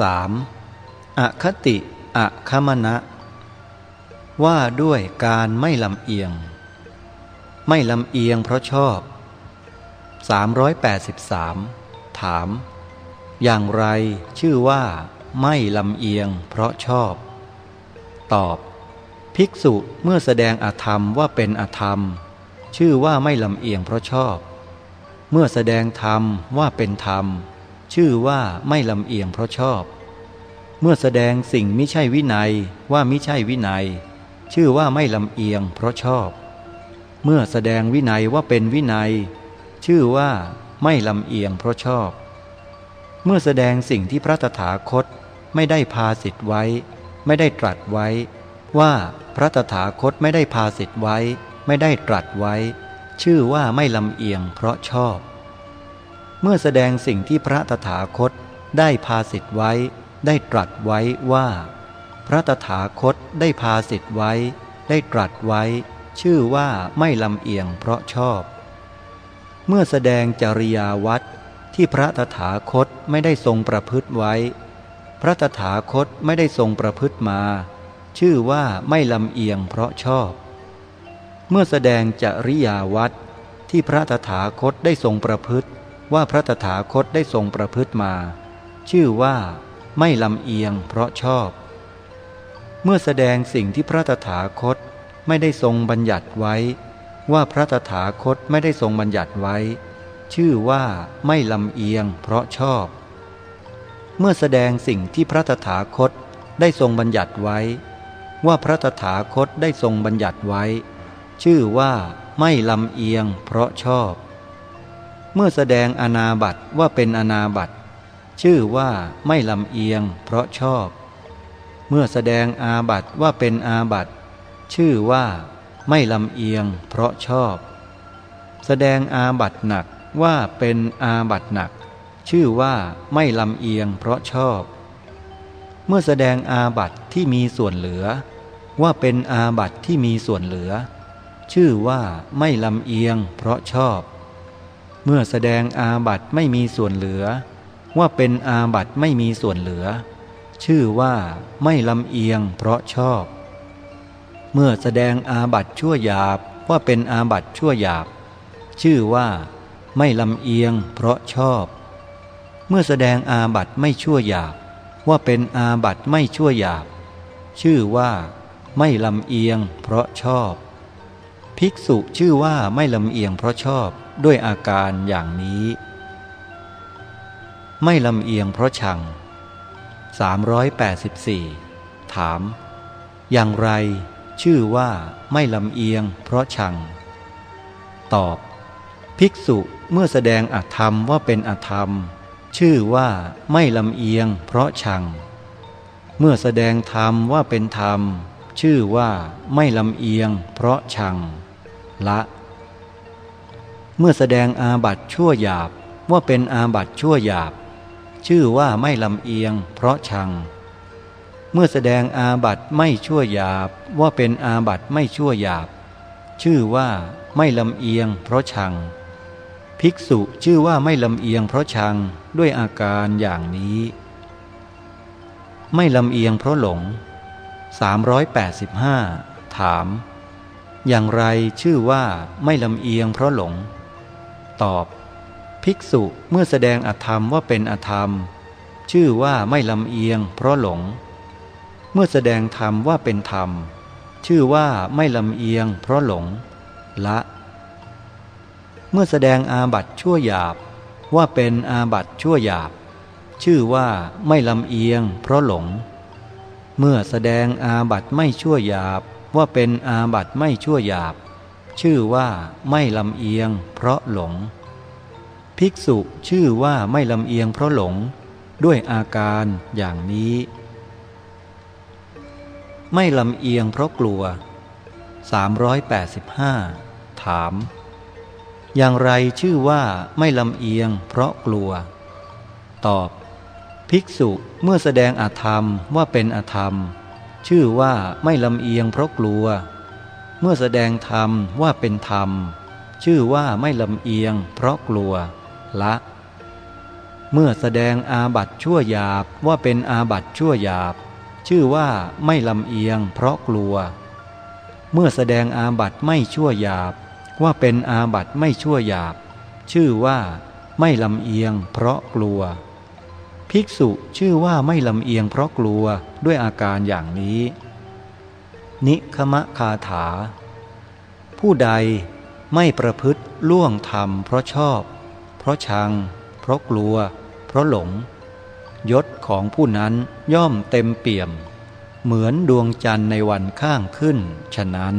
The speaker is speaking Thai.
3. อคติอคมณะ ว่าด้วยการไม่ลำเอียง ไม่ลำเอียงเพราะชอบ 383 ถาม อย่างไรชื่อว่า ไม่ลำเอียงเพราะชอบ ตอบ ภิกษุเมื่อแสดงอธรรมว่าเป็นอธรรม ชื่อว่าไม่ลำเอียงเพราะชอบ เมื่อแสดงธรรมว่าเป็นธรรม ชื่อว่าไม่ลำเอียงเพราะชอบ เมื่อแสดงสิ่งไม่ใช่วินัยว่ามิใช่วินัย ชื่อว่าไม่ลำเอียงเพราะชอบ เมื่อแสดงวินัยว่าเป็นวินัย ชื่อว่าไม่ลำเอียงเพราะชอบ เมื่อแสดงสิ่งที่พระตถาคตไม่ได้พาสิทธไว้ ไม่ได้ตรัสไว้ ว่าพระตถาคตไม่ได้พาสิทธไว้ ไม่ได้ตรัสไว้ ชื่อว่าไม่ลำเอียงเพราะชอบ เมื่อแสดงสิ่งที่พระตถาคตได้พาสิทธไว้ ได้ตรัสไว้ว่า พระตถาคตได้พาสิทธไว้ ได้ตรัสไว้ ชื่อว่าไม่ลำเอียงเพราะชอบ เมื่อแสดงจริยาวัดที่พระตถาคตไม่ได้ทรงประพฤติไว้ พระตถาคตไม่ได้ทรงประพฤติมา ชื่อว่าไม่ลำเอียงเพราะชอบ เมื่อแสดงจริยาวัดที่พระตถาคตได้ทรงประพฤติ ว่าพระตถาคตได้ทรงประพฤติมา ชื่อว่าไม่ลำเอียงเพราะชอบ เมื่อแสดงสิ่งที่พระตถาคตไม่ได้ทรงบัญญัติไว้ ว่าพระตถาคตไม่ได้ทรงบัญญัติไว้ ชื่อว่าไม่ลำเอียงเพราะชอบ เมื่อแสดงสิ่งที่พระตถาคตได้ทรงบัญญัติไว้ ว่าพระตถาคตได้ทรงบัญญัติไว้ ชื่อว่าไม่ลำเอียงเพราะชอบ เมื่อแสดงอนาบัตว่าเป็นอนาบัตชื่อว่าไม่ลำเอียง เพราะชอบ เมื่อแสดงอาบัตว่าเป็นอาบัตชื่อว่าไม่ลำเอียง เพราะชอบ แสดงอาบัตหนักว่าเป็นอาบัตหนัก ชื่อว่าไม่ลำเอียง เพราะชอบ เมื่อแสดงอาบัตที่มีส่วนเหลือ ว่าเป็นอาบัตที่มีส่วนเหลือ ชื่อว่าไม่ลำเอียง เพราะชอบ เมื่อแสดงอาบัตไม่มีส่วนเหลือ ว่าเป็นอาบัตไม่มีส่วนเหลือ ชื่อว่าไม่ลำเอียงเพราะชอบ เมื่อแสดงอาบัตชั่วหยาบว่าเป็นอาบัตชั่วหยาบ ชื่อว่าไม่ลำเอียงเพราะชอบ เมื่อแสดงอาบัตไม่ชั่วหยาบ ว่าเป็นอาบัตไม่ชั่วหยาบ ชื่อว่าไม่ลำเอียงเพราะชอบ ภิกษุชื่อว่าไม่ลำเอียงเพราะชอบด้วยอาการอย่างนี้ ไม่ลำเอียงเพราะชัง 384 ถาม อย่างไรชื่อว่าไม่ลำเอียงเพราะชัง ตอบ ภิกษุเมื่อแสดงอธรรมว่าเป็นอธรรม ชื่อว่าไม่ลำเอียงเพราะชัง เมื่อแสดงธรรมว่าเป็นธรรม ชื่อว่าไม่ลำเอียงเพราะชัง ละ เมื่อแสดงอาบัตชั่วหยาบว่าเป็นอาบัตชั่วหยาบ ชื่อว่าไม่ลำเอียง เพราะชัง เมื่อแสดงอาบัตไม่ชั่วหยาบว่าเป็นอาบัตไม่ชั่วหยาบ ชื่อว่าไม่ลำเอียง เพราะชัง ภิกษุชื่อว่าไม่ลำเอียง เพราะชังด้วยอาการอย่างนี้ ไม่ลำเอียงเพราะหลง 385 ถาม อย่างไรชื่อว่าไม่ลำเอียงเพราะหลง ตอบ ภิกษุเมื่อแสดงอธรรมว่าเป็นอธรรม ชื่อว่าไม่ลำเอียงเพราะหลง เมื่อแสดงธรรมว่าเป็นธรรม ชื่อว่าไม่ลำเอียงเพราะหลง ละ เมื่อแสดงอาบัตชั่วหยาบว่าเป็นอาบัตชั่วหยาบ ชื่อว่าไม่ลำเอียงเพราะหลง เมื่อแสดงอาบัตไม่ชั่วหยาบ ว่าเป็นอาบัตไม่ชั่วหยาบ ชื่อว่าไม่ลำเอียง เพราะหลง ภิกษุชื่อว่าไม่ลำเอียงเพราะหลง ด้วยอาการอย่างนี้ ไม่ลำเอียงเพราะกลัว 385 ถาม อย่างไรชื่อว่าไม่ลำเอียง เพราะกลัว ตอบ ภิกษุเมื่อแสดงอาธรรมว่าเป็นอาธรรม ชื่อว่าไม่ลำเอียงเพราะกลัว เมื่อแสดงธรรมว่าเป็นธรรม ชื่อว่าไม่ลำเอียง เพราะกลัว ละ เมื่อแสดงอาบัตชั่วหยาบว่าเป็นอาบัตชั่วหยาบ ชื่อว่าไม่ลำเอียง เพราะกลัว เมื่อแสดงอาบัตไม่ชั่วหยาบ ว่าเป็นอาบัตไม่ชั่วหยาบ ชื่อว่าไม่ลำเอียง เพราะกลัว ภิกษุชื่อว่าไม่ลำเอียงเพราะกลัวด้วยอาการอย่างนี้ นิคมะคาถา ผู้ใดไม่ประพฤติล่วงธรรมเพราะชอบ เพราะชัง เพราะกลัว เพราะหลง ยศของผู้นั้นย่อมเต็มเปี่ยม เหมือนดวงจันทร์ในวันข้างขึ้น ฉะนั้น